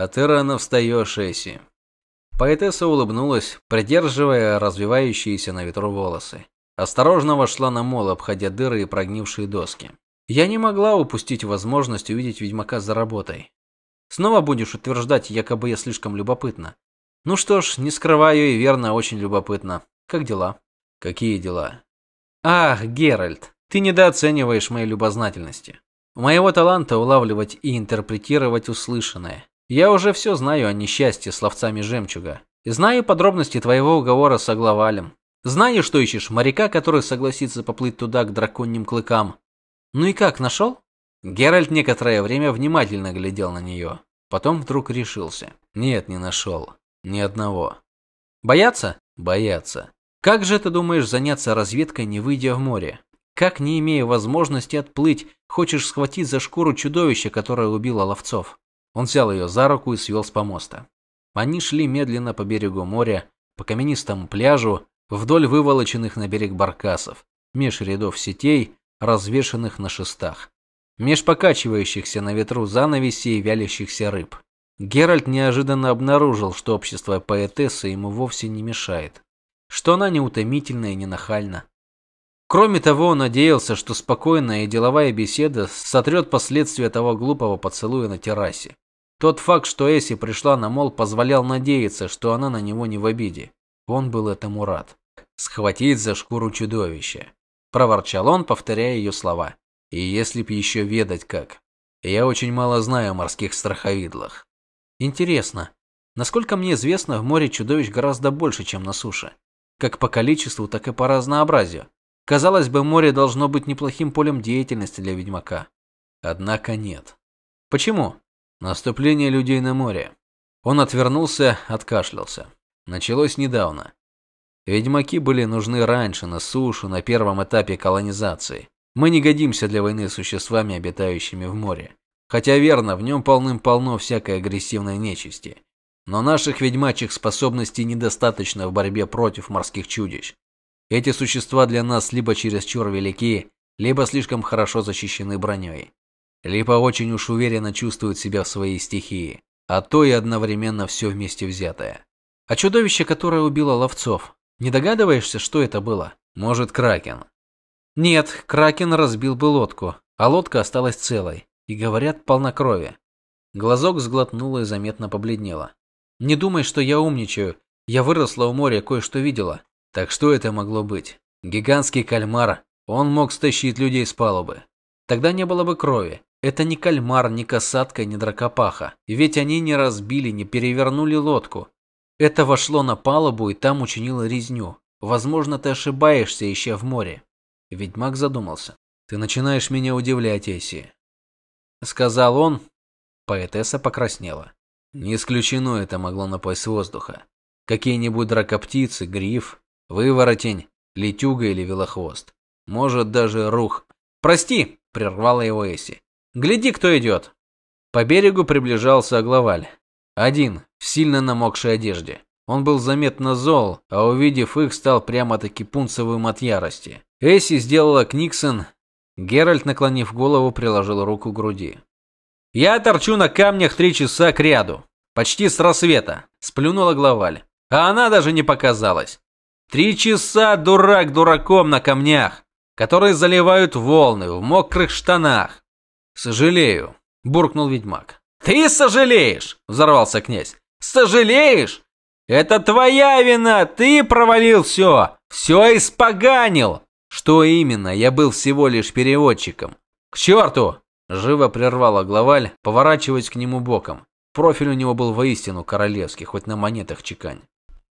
А ты рано встаешь, Эсси. Поэтесса улыбнулась, придерживая развивающиеся на ветру волосы. Осторожно вошла на мол, обходя дыры и прогнившие доски. Я не могла упустить возможность увидеть ведьмака за работой. Снова будешь утверждать, якобы я слишком любопытна. Ну что ж, не скрываю и верно, очень любопытно. Как дела? Какие дела? Ах, Геральт, ты недооцениваешь моей любознательности. Моего таланта улавливать и интерпретировать услышанное. Я уже все знаю о несчастье с ловцами жемчуга. И знаю подробности твоего уговора с Агловалем. Знаю, что ищешь моряка, который согласится поплыть туда к драконьим клыкам. Ну и как, нашел? Геральт некоторое время внимательно глядел на нее. Потом вдруг решился. Нет, не нашел. Ни одного. Бояться? Бояться. Как же ты думаешь заняться разведкой, не выйдя в море? Как, не имея возможности отплыть, хочешь схватить за шкуру чудовища, которое убило ловцов? Он взял ее за руку и свел с помоста. Они шли медленно по берегу моря, по каменистому пляжу, вдоль выволоченных на берег баркасов, меж рядов сетей, развешанных на шестах, меж покачивающихся на ветру занавесей вялящихся рыб. Геральт неожиданно обнаружил, что общество поэтессы ему вовсе не мешает, что она не утомительна и не нахальна. Кроме того, он надеялся, что спокойная и деловая беседа сотрет последствия того глупого поцелуя на террасе. Тот факт, что Эсси пришла на мол, позволял надеяться, что она на него не в обиде. Он был этому рад. «Схватить за шкуру чудовища», – проворчал он, повторяя ее слова. «И если б еще ведать как. Я очень мало знаю о морских страховидлах». «Интересно, насколько мне известно, в море чудовищ гораздо больше, чем на суше. Как по количеству, так и по разнообразию. Казалось бы, море должно быть неплохим полем деятельности для ведьмака. Однако нет. Почему? Наступление людей на море. Он отвернулся, откашлялся. Началось недавно. Ведьмаки были нужны раньше, на суше, на первом этапе колонизации. Мы не годимся для войны с существами, обитающими в море. Хотя верно, в нем полным-полно всякой агрессивной нечисти. Но наших ведьмачьих способностей недостаточно в борьбе против морских чудищ. Эти существа для нас либо чересчур велики, либо слишком хорошо защищены броней. Либо очень уж уверенно чувствуют себя в своей стихии, а то и одновременно все вместе взятое. А чудовище, которое убило ловцов, не догадываешься, что это было? Может, кракен? Нет, кракен разбил бы лодку, а лодка осталась целой, и, говорят, полна крови. Глазок сглотнула и заметно побледнела. Не думай, что я умничаю. Я выросла у моря, кое-что видела. Так что это могло быть? Гигантский кальмар. Он мог стащить людей с палубы. Тогда не было бы крови. Это не кальмар, не касатка, не дракопаха. Ведь они не разбили, не перевернули лодку. Это вошло на палубу и там учинило резню. Возможно, ты ошибаешься, ища в море. Ведьмак задумался. Ты начинаешь меня удивлять, Эсси. Сказал он. Поэтесса покраснела. Не исключено это могло напасть с воздуха. Какие-нибудь дракоптицы, гриф, Выворотень, летюга или велохвост. Может, даже рух. «Прости!» – прервала его Эсси. «Гляди, кто идет!» По берегу приближался Агловаль. Один, в сильно намокшей одежде. Он был заметно зол, а увидев их, стал прямо-таки пунцовым от ярости. Эсси сделала Книксон. Геральт, наклонив голову, приложил руку к груди. «Я торчу на камнях три часа к ряду. Почти с рассвета», – сплюнула Главаль. «А она даже не показалась. Три часа дурак дураком на камнях, которые заливают волны в мокрых штанах. Сожалею, буркнул ведьмак. Ты сожалеешь, взорвался князь. Сожалеешь? Это твоя вина, ты провалил все, все испоганил. Что именно? Я был всего лишь переводчиком. К черту! Живо прервала главаль, поворачиваясь к нему боком. Профиль у него был воистину королевский, хоть на монетах чекань.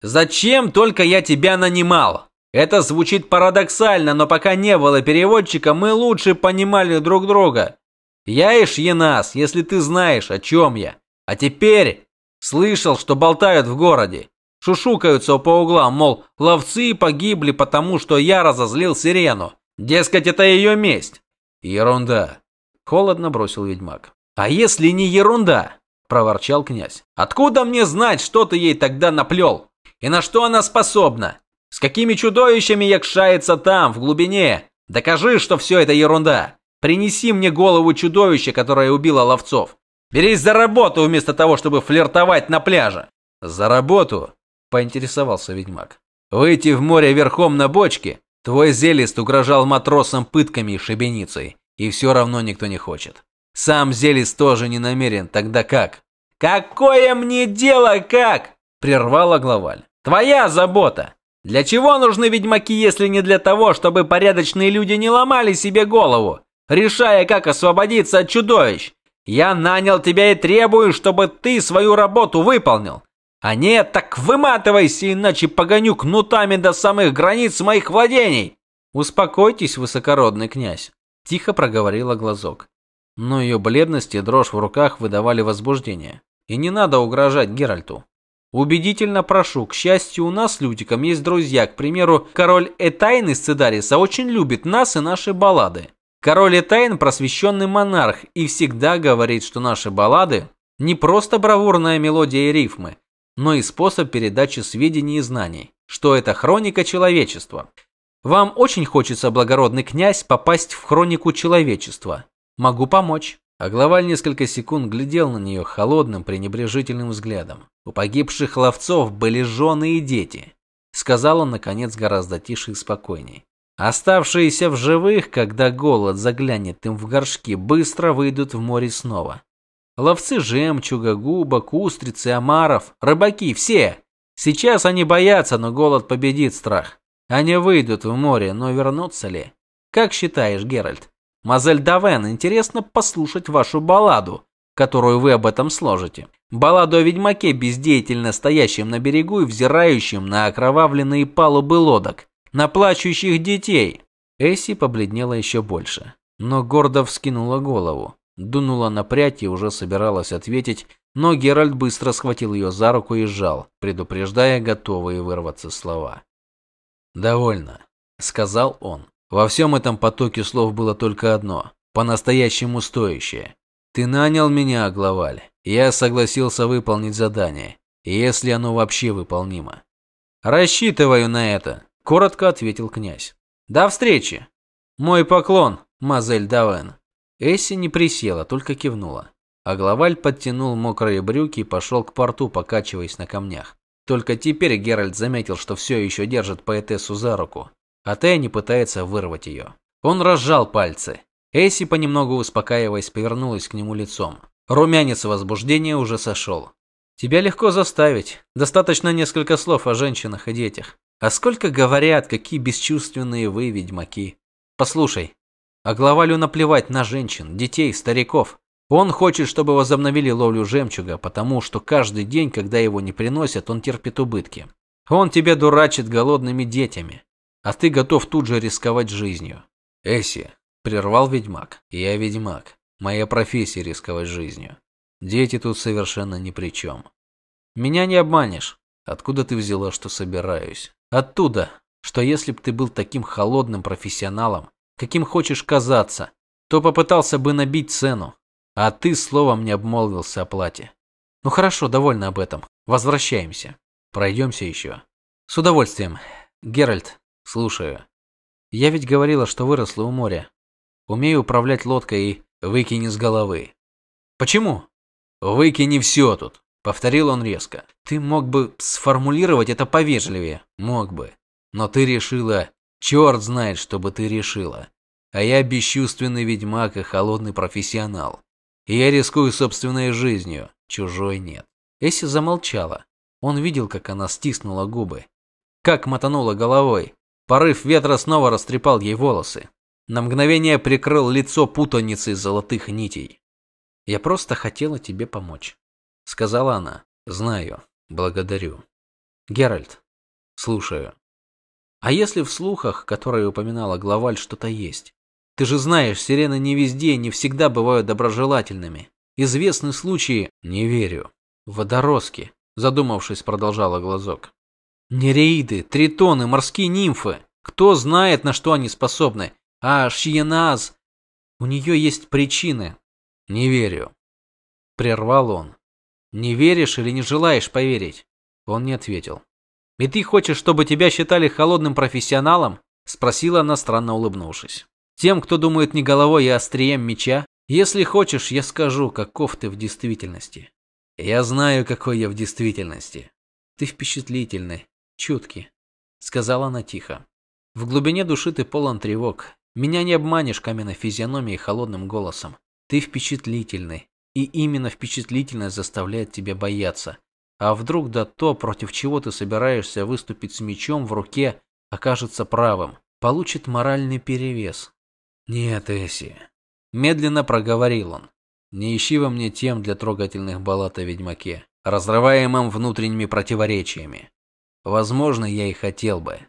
Зачем только я тебя нанимал? Это звучит парадоксально, но пока не было переводчика, мы лучше понимали друг друга. Я ишь Енас, если ты знаешь, о чем я. А теперь слышал, что болтают в городе. Шушукаются по углам, мол, ловцы погибли, потому что я разозлил сирену. Дескать, это ее месть. Ерунда. Холодно бросил ведьмак. А если не ерунда? Проворчал князь. Откуда мне знать, что ты ей тогда наплел? И на что она способна? С какими чудовищами якшается там, в глубине? Докажи, что все это ерунда. Принеси мне голову чудовища, которое убило ловцов. Берись за работу вместо того, чтобы флиртовать на пляже. За работу? Поинтересовался ведьмак. Выйти в море верхом на бочке? Твой зелист угрожал матросам пытками и шибеницей, и все равно никто не хочет. Сам зелист тоже не намерен, тогда как? Какое мне дело как? Прервала главаль. Твоя забота. Для чего нужны ведьмаки, если не для того, чтобы порядочные люди не ломали себе голову, решая, как освободиться от чудовищ? Я нанял тебя и требую, чтобы ты свою работу выполнил. А нет, так выматывайся, иначе погоню кнутами до самых границ моих владений. Успокойтесь, высокородный князь, тихо проговорила глазок. Но ее бледность и дрожь в руках выдавали возбуждение. И не надо угрожать Геральту. Убедительно прошу, к счастью, у нас с есть друзья. К примеру, король Этайн из Цидариса очень любит нас и наши баллады. Король Этайн просвещенный монарх и всегда говорит, что наши баллады не просто бравурная мелодия и рифмы, но и способ передачи сведений и знаний, что это хроника человечества. Вам очень хочется, благородный князь, попасть в хронику человечества. Могу помочь. А главаль несколько секунд глядел на нее холодным, пренебрежительным взглядом. У погибших ловцов были жены и дети, сказал он наконец гораздо тише и спокойней. Оставшиеся в живых, когда голод заглянет им в горшки, быстро выйдут в море снова. Ловцы жемчуга, губок, устрицы, омаров, рыбаки все. Сейчас они боятся, но голод победит страх. Они выйдут в море, но вернутся ли? Как считаешь, Геральт? Мазель Давен, интересно послушать вашу балладу, которую вы об этом сложите. Балладу о ведьмаке, бездеятельно стоящем на берегу и взирающем на окровавленные палубы лодок, на плачущих детей. Эсси побледнела еще больше, но гордо вскинула голову, дунула на прядь и уже собиралась ответить, но Геральт быстро схватил ее за руку и сжал, предупреждая готовые вырваться слова. «Довольно», — сказал он. Во всем этом потоке слов было только одно, по-настоящему стоящее. Ты нанял меня, главаль. Я согласился выполнить задание, если оно вообще выполнимо. Рассчитываю на это, коротко ответил князь. До встречи. Мой поклон, мазель Давен. Эсси не присела, только кивнула. А главаль подтянул мокрые брюки и пошел к порту, покачиваясь на камнях. Только теперь Геральт заметил, что все еще держит поэтессу за руку а Тенни пытается вырвать ее. Он разжал пальцы. Эсси, понемногу успокаиваясь, повернулась к нему лицом. Румянец возбуждения уже сошел. Тебя легко заставить. Достаточно несколько слов о женщинах и детях. А сколько говорят, какие бесчувственные вы, ведьмаки. Послушай, а главалю наплевать на женщин, детей, стариков. Он хочет, чтобы возобновили ловлю жемчуга, потому что каждый день, когда его не приносят, он терпит убытки. Он тебя дурачит голодными детями. А ты готов тут же рисковать жизнью. Эсси, прервал ведьмак. Я ведьмак. Моя профессия рисковать жизнью. Дети тут совершенно ни при чем. Меня не обманешь. Откуда ты взяла, что собираюсь? Оттуда, что если б ты был таким холодным профессионалом, каким хочешь казаться, то попытался бы набить цену, а ты словом не обмолвился о плате. Ну хорошо, довольно об этом. Возвращаемся. Пройдемся еще. С удовольствием. Геральт, Слушаю. Я ведь говорила, что выросла у моря. Умею управлять лодкой и выкини с головы. Почему? Выкини все тут, повторил он резко. Ты мог бы сформулировать это повежливее. Мог бы. Но ты решила, черт знает, что бы ты решила. А я бесчувственный ведьмак и холодный профессионал. И я рискую собственной жизнью, чужой нет. Эсси замолчала. Он видел, как она стиснула губы, как мотанула головой, Порыв ветра снова растрепал ей волосы. На мгновение прикрыл лицо путаницей золотых нитей. «Я просто хотела тебе помочь», — сказала она. «Знаю. Благодарю». «Геральт, слушаю. А если в слухах, которые упоминала главаль, что-то есть? Ты же знаешь, сирены не везде и не всегда бывают доброжелательными. Известны случаи... Не верю. Водорозки, задумавшись, продолжала глазок. Нереиды, тритоны, морские нимфы. Кто знает, на что они способны. А Шиеназ... У нее есть причины. Не верю. Прервал он. Не веришь или не желаешь поверить? Он не ответил. И ты хочешь, чтобы тебя считали холодным профессионалом? Спросила она, странно улыбнувшись. Тем, кто думает не головой, а острием меча? Если хочешь, я скажу, каков ты в действительности. Я знаю, какой я в действительности. Ты впечатлительный, чуткий, сказала она тихо. В глубине души ты полон тревог. Меня не обманешь каменной физиономией и холодным голосом. Ты впечатлительный, и именно впечатлительность заставляет тебя бояться. А вдруг да то, против чего ты собираешься выступить с мечом в руке, окажется правым, получит моральный перевес. Нет, Эсси, медленно проговорил он. Не ищи во мне тем для трогательных баллад о ведьмаке, разрываемом внутренними противоречиями. Возможно, я и хотел бы,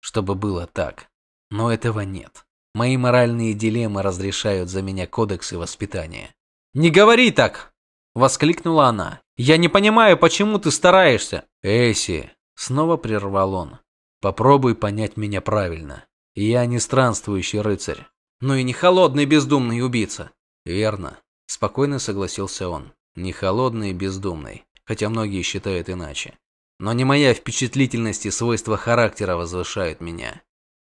чтобы было так, но этого нет. Мои моральные дилеммы разрешают за меня кодексы воспитания. Не говори так, воскликнула она. Я не понимаю, почему ты стараешься. Эси, снова прервал он. Попробуй понять меня правильно. Я не странствующий рыцарь, но и не холодный бездумный убийца. Верно, спокойно согласился он. Не холодный и бездумный, хотя многие считают иначе. Но не моя впечатлительность и свойства характера возвышают меня.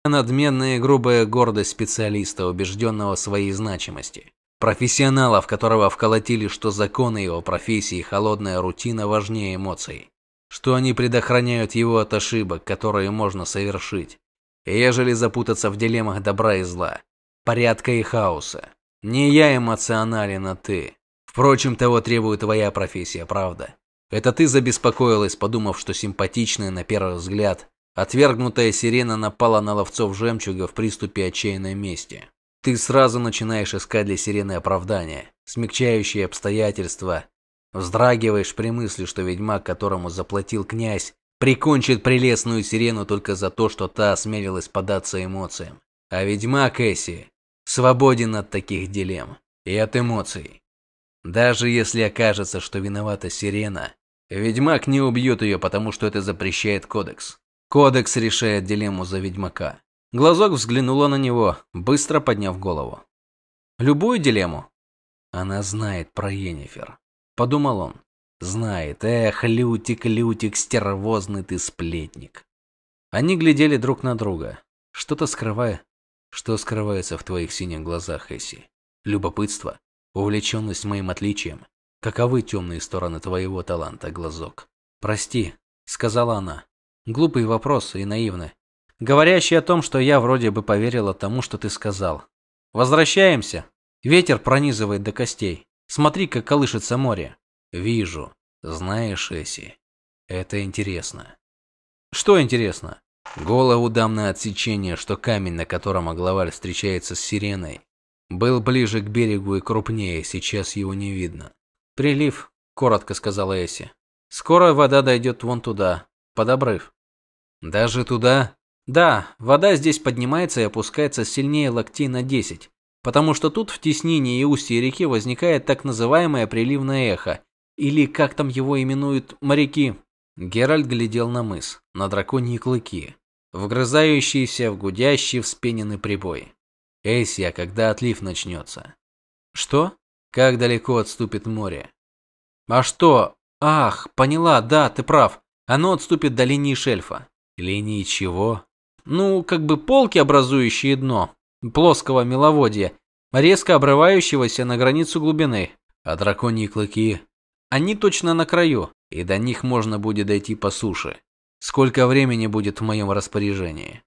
Надменная и грубая гордость специалиста, убежденного в своей значимости. Профессионала, в которого вколотили, что законы его профессии холодная рутина важнее эмоций. Что они предохраняют его от ошибок, которые можно совершить. Ежели запутаться в дилеммах добра и зла, порядка и хаоса. Не я эмоционален, а ты. Впрочем, того требует твоя профессия, правда? Это ты забеспокоилась, подумав, что симпатичная на первый взгляд, отвергнутая сирена напала на ловцов жемчуга в приступе отчаянной мести. Ты сразу начинаешь искать для сирены оправдания, смягчающие обстоятельства. Вздрагиваешь при мысли, что ведьмак, которому заплатил князь, прикончит прелестную сирену только за то, что та осмелилась податься эмоциям. А ведьмак Эсси свободен от таких дилемм и от эмоций. Даже если окажется, что виновата сирена, ведьмак не убьет ее, потому что это запрещает кодекс. Кодекс решает дилемму за ведьмака. Глазок взглянула на него, быстро подняв голову. Любую дилемму. Она знает про Енифер, подумал он. Знает. Эх, Лютик, Лютик, стервозный ты сплетник. Они глядели друг на друга. Что-то скрывая. Что скрывается в твоих синих глазах, Эсси? Любопытство, увлеченность моим отличием. Каковы темные стороны твоего таланта, глазок? Прости, сказала она. Глупый вопрос и наивный, говорящий о том, что я вроде бы поверила тому, что ты сказал. Возвращаемся. Ветер пронизывает до костей. Смотри, как колышется море. Вижу. Знаешь, Эси, это интересно. Что интересно? Голову дам на отсечение, что камень, на котором Агловаль встречается с сиреной, был ближе к берегу и крупнее, сейчас его не видно. Прилив, коротко сказала Эси. Скоро вода дойдет вон туда, под обрыв. Даже туда? Да, вода здесь поднимается и опускается сильнее локтей на 10, потому что тут в теснении и устье реки возникает так называемое приливное эхо, или как там его именуют моряки. Геральт глядел на мыс, на драконьи клыки, вгрызающиеся в гудящий вспененный прибой. Эйсия, когда отлив начнется. Что? Как далеко отступит море? А что? Ах, поняла, да, ты прав. Оно отступит до линии шельфа. Линии чего? Ну, как бы полки, образующие дно плоского меловодья, резко обрывающегося на границу глубины. А драконьи клыки они точно на краю, и до них можно будет дойти по суше. Сколько времени будет в моем распоряжении?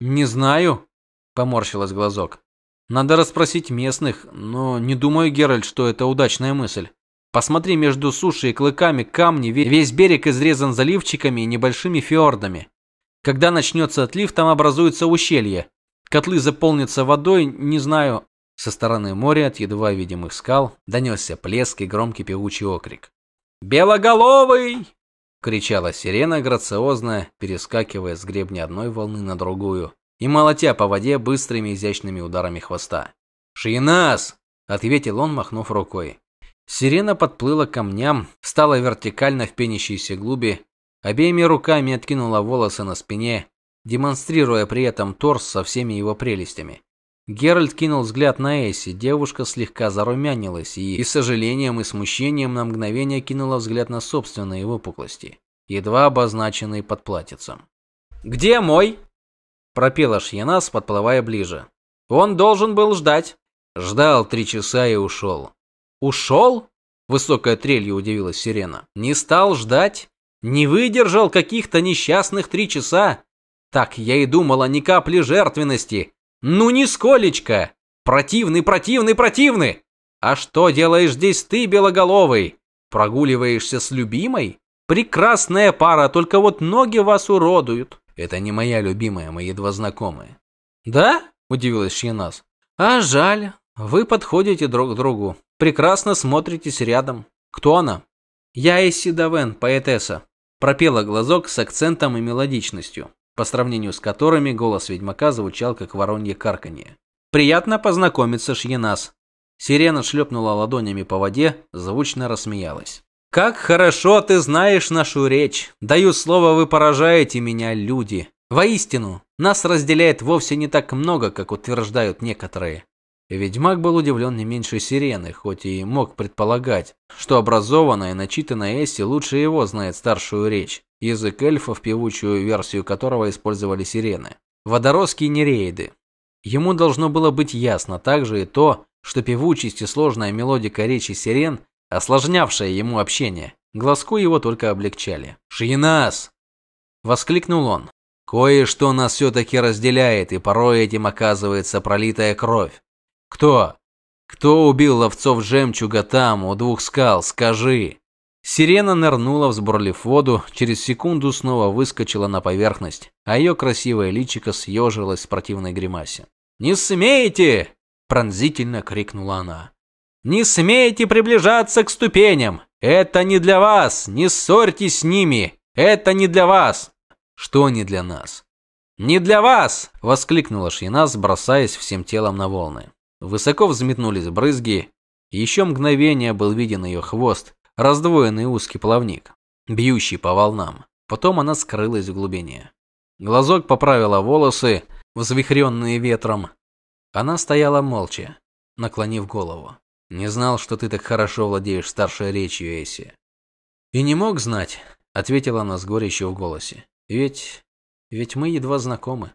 Не знаю, поморщилась глазок. Надо расспросить местных, но не думаю, Геральт, что это удачная мысль. Посмотри, между сушей и клыками камни, весь берег изрезан заливчиками и небольшими фьордами. Когда начнется отлив, там образуется ущелье. Котлы заполнятся водой, не знаю, со стороны моря от едва видимых скал донесся плеск и громкий певучий окрик. «Белоголовый!» — кричала сирена грациозно, перескакивая с гребня одной волны на другую и молотя по воде быстрыми изящными ударами хвоста. «Шиенас!» — ответил он, махнув рукой. Сирена подплыла к камням, встала вертикально в пенящейся глуби, обеими руками откинула волосы на спине, демонстрируя при этом торс со всеми его прелестями. Геральт кинул взгляд на Эсси. Девушка слегка зарумянилась и, и с сожалением и смущением на мгновение кинула взгляд на собственные выпуклости, едва обозначенные под платьицем. "Где мой?" пропела Шьянас, подплывая ближе. "Он должен был ждать". Ждал три часа и ушел. Ушел? Высокая трелью удивилась Сирена. Не стал ждать? Не выдержал каких-то несчастных три часа? Так я и думала, ни капли жертвенности. Ну, нисколечко. Противный, противный, противный. А что делаешь здесь ты, белоголовый? Прогуливаешься с любимой? Прекрасная пара, только вот ноги вас уродуют. Это не моя любимая, мы едва знакомые. Да? Удивилась Шьянас. А жаль. Вы подходите друг к другу. Прекрасно смотритесь рядом. Кто она? Я Эсси Давен, поэтесса. Пропела глазок с акцентом и мелодичностью, по сравнению с которыми голос ведьмака звучал как воронье карканье. Приятно познакомиться, Шьянас. Сирена шлепнула ладонями по воде, звучно рассмеялась. Как хорошо ты знаешь нашу речь. Даю слово, вы поражаете меня, люди. Воистину, нас разделяет вовсе не так много, как утверждают некоторые. Ведьмак был удивлен не меньше Сирены, хоть и мог предполагать, что образованная и начитанная Эсси лучше его знает старшую речь, язык эльфов, певучую версию которого использовали сирены. Водоросские нереиды. Ему должно было быть ясно также и то, что певучесть и сложная мелодика речи сирен, осложнявшая ему общение, глазку его только облегчали. «Шиенас!» – воскликнул он. «Кое-что нас все-таки разделяет, и порой этим оказывается пролитая кровь. Кто? Кто убил ловцов жемчуга там, у двух скал, скажи. Сирена нырнула, взбурлив воду, через секунду снова выскочила на поверхность, а ее красивое личико съежилось в противной гримасе. «Не смейте!» – пронзительно крикнула она. «Не смейте приближаться к ступеням! Это не для вас! Не ссорьтесь с ними! Это не для вас!» «Что не для нас?» «Не для вас!» – воскликнула Шьянас, бросаясь всем телом на волны. Высоко взметнулись брызги, и еще мгновение был виден ее хвост, раздвоенный узкий плавник, бьющий по волнам. Потом она скрылась в глубине. Глазок поправила волосы, взвихренные ветром. Она стояла молча, наклонив голову. «Не знал, что ты так хорошо владеешь старшей речью, Эсси». «И не мог знать», — ответила она с горечью в голосе. «Ведь... ведь мы едва знакомы».